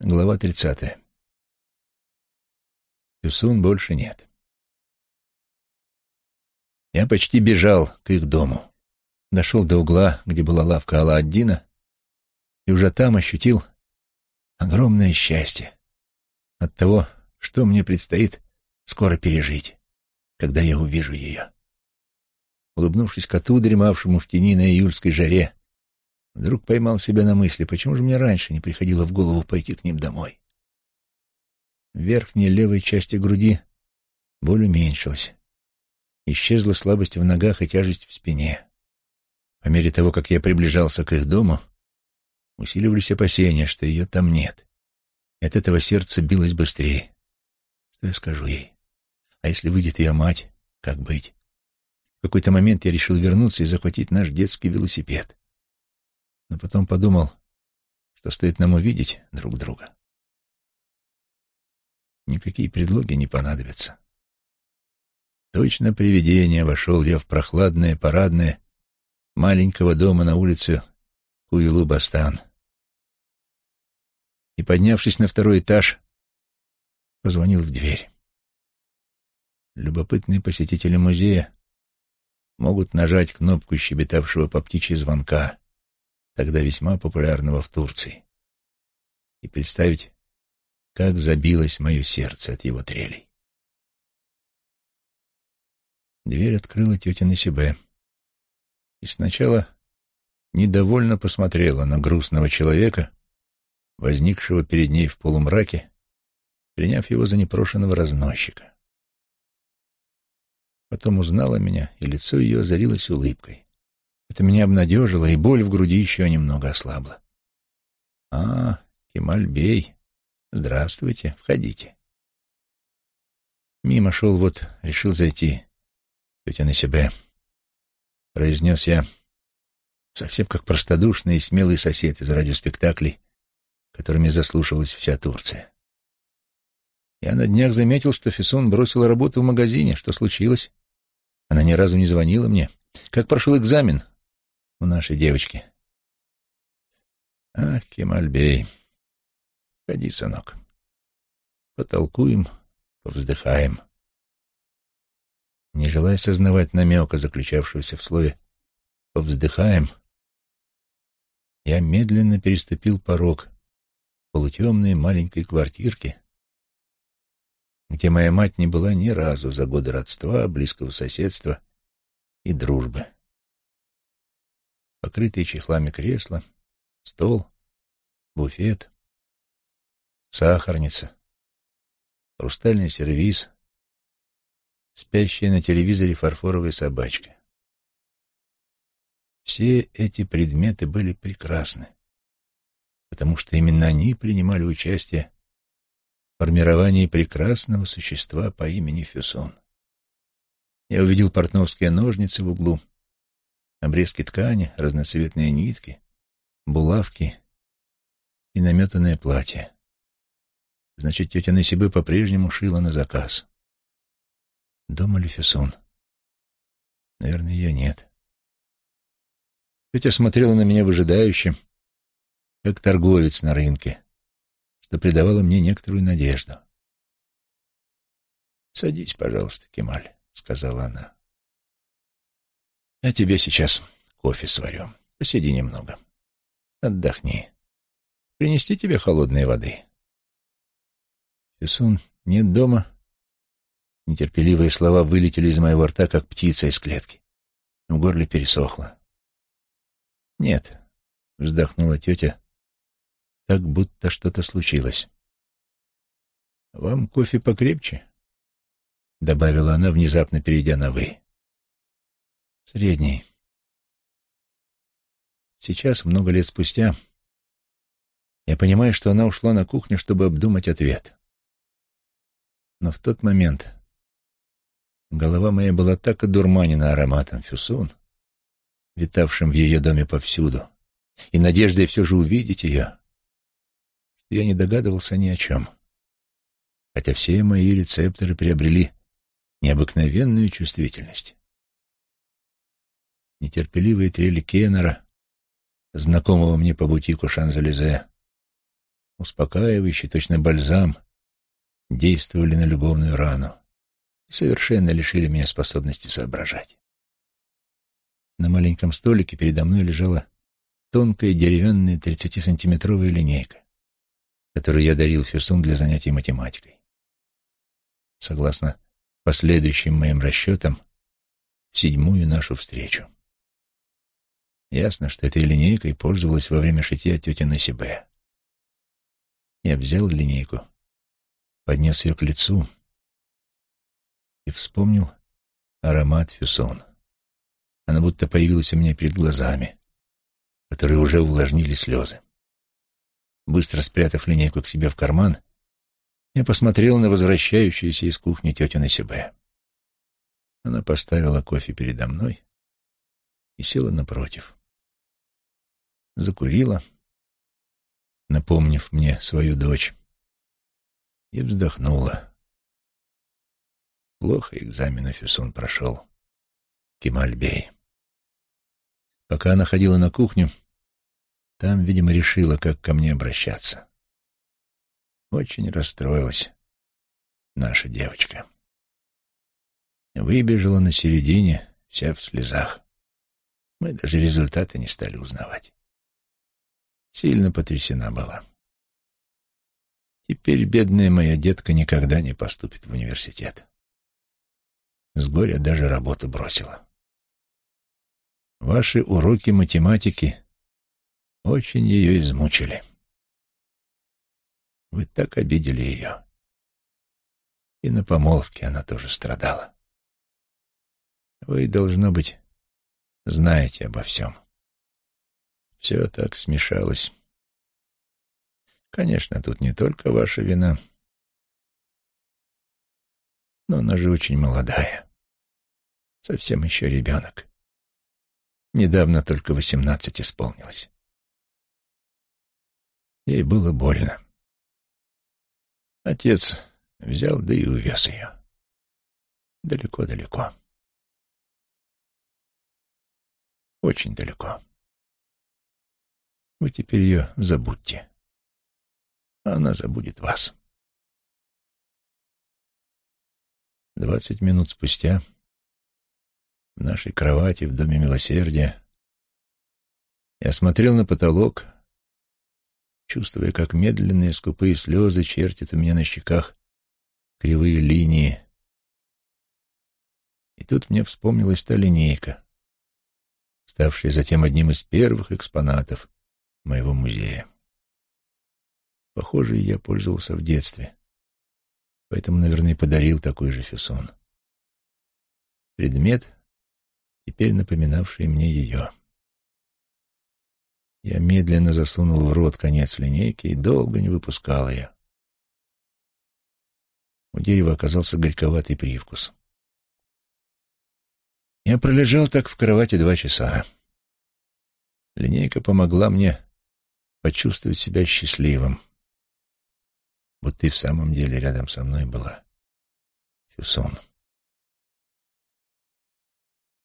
Глава тридцатая. Юсун больше нет. Я почти бежал к их дому. Дошел до угла, где была лавка Алла-Аддина, и уже там ощутил огромное счастье от того, что мне предстоит скоро пережить, когда я увижу ее. Улыбнувшись коту, дремавшему в тени на июльской жаре, Вдруг поймал себя на мысли, почему же мне раньше не приходило в голову пойти к ним домой. В верхней левой части груди боль уменьшилась. Исчезла слабость в ногах и тяжесть в спине. По мере того, как я приближался к их дому, усиливались опасения, что ее там нет. От этого сердце билось быстрее. Что я скажу ей? А если выйдет ее мать, как быть? В какой-то момент я решил вернуться и захватить наш детский велосипед но потом подумал, что стоит нам увидеть друг друга. Никакие предлоги не понадобятся. Точно привидение вошел я в прохладное парадное маленького дома на улице Куилу-Бастан. И, поднявшись на второй этаж, позвонил в дверь. Любопытные посетители музея могут нажать кнопку щебетавшего по птичьи звонка тогда весьма популярного в Турции, и представить, как забилось мое сердце от его трелей. Дверь открыла тетя Насибе, и сначала недовольно посмотрела на грустного человека, возникшего перед ней в полумраке, приняв его за непрошенного разносчика. Потом узнала меня, и лицо ее озарилось улыбкой. Это меня обнадежило, и боль в груди еще немного ослабла. «А, Кемаль-бей, здравствуйте, входите». Мимо шел вот, решил зайти. Тетя на себя. Произнес я, совсем как простодушный и смелый сосед из радиоспектаклей, которыми заслушивалась вся Турция. Я на днях заметил, что Фессон бросила работу в магазине. Что случилось? Она ни разу не звонила мне. Как прошел экзамен? У нашей девочки. Ах, Кемальбей, ходи, сынок. Потолкуем, повздыхаем. Не желая сознавать намека, заключавшегося в слове «повздыхаем», я медленно переступил порог полутемной маленькой квартирки, где моя мать не была ни разу за годы родства, близкого соседства и дружбы покрытые чехлами кресла, стол, буфет, сахарница, хрустальный сервиз, спящая на телевизоре фарфоровая собачка. Все эти предметы были прекрасны, потому что именно они принимали участие в формировании прекрасного существа по имени Фюсон. Я увидел портновские ножницы в углу, обрезки ткани, разноцветные нитки, булавки и наметанное платье. Значит, тетя Насибы по-прежнему шила на заказ. Дома ли Фессон? Наверное, ее нет. Тетя смотрела на меня выжидающе, как торговец на рынке, что придавало мне некоторую надежду. «Садись, пожалуйста, Кемаль», — сказала она. Я тебе сейчас кофе сварю. Посиди немного. Отдохни. Принести тебе холодной воды. Фюсун нет дома. Нетерпеливые слова вылетели из моего рта, как птица из клетки. В горле пересохло. «Нет», — вздохнула тетя, так будто что-то случилось. «Вам кофе покрепче?» — добавила она, внезапно перейдя на «вы». Средний. Сейчас, много лет спустя, я понимаю, что она ушла на кухню, чтобы обдумать ответ. Но в тот момент голова моя была так одурманена ароматом фюсун, витавшим в ее доме повсюду, и надеждой все же увидеть ее, что я не догадывался ни о чем. Хотя все мои рецепторы приобрели необыкновенную чувствительность нетерпеливые трели Кеннера, знакомого мне по бутику Шанзелизе, успокаивающий, точно бальзам, действовали на любовную рану и совершенно лишили меня способности соображать. На маленьком столике передо мной лежала тонкая деревянная 30-сантиметровая линейка, которую я дарил Фюсун для занятий математикой. Согласно последующим моим расчетам, в седьмую нашу встречу. Ясно, что этой линейкой пользовалась во время шитья тетя Насибе. Я взял линейку, поднес ее к лицу и вспомнил аромат фюсон. Она будто появилась у меня перед глазами, которые уже увлажнили слезы. Быстро спрятав линейку к себе в карман, я посмотрел на возвращающуюся из кухни тетю Насибе. Она поставила кофе передо мной и села напротив закурила, напомнив мне свою дочь, и вздохнула. Плохо экзамен Фюсун прошел. Кемальбей. Пока она ходила на кухню, там, видимо, решила, как ко мне обращаться. Очень расстроилась наша девочка. Выбежала на середине, вся в слезах. Мы даже результаты не стали узнавать сильно потрясена была. Теперь бедная моя детка никогда не поступит в университет. С горя даже работу бросила. Ваши уроки математики очень ее измучили. Вы так обидели ее. И на помолвке она тоже страдала. Вы, должно быть, знаете обо всем. Все так смешалось. Конечно, тут не только ваша вина. Но она же очень молодая. Совсем еще ребенок. Недавно только восемнадцать исполнилось. Ей было больно. Отец взял, да и увез ее. Далеко-далеко. Очень далеко. Вы теперь ее забудьте. Она забудет вас. Двадцать минут спустя в нашей кровати в Доме Милосердия я смотрел на потолок, чувствуя, как медленные скупые слезы чертят у меня на щеках кривые линии. И тут мне вспомнилась та линейка, ставшая затем одним из первых экспонатов моего музея. Похоже, я пользовался в детстве, поэтому, наверное, подарил такой же фюсон. Предмет, теперь напоминавший мне ее. Я медленно засунул в рот конец линейки и долго не выпускал ее. У дерева оказался горьковатый привкус. Я пролежал так в кровати два часа. Линейка помогла мне почувствовать себя счастливым, будто и в самом деле рядом со мной была Фюсон.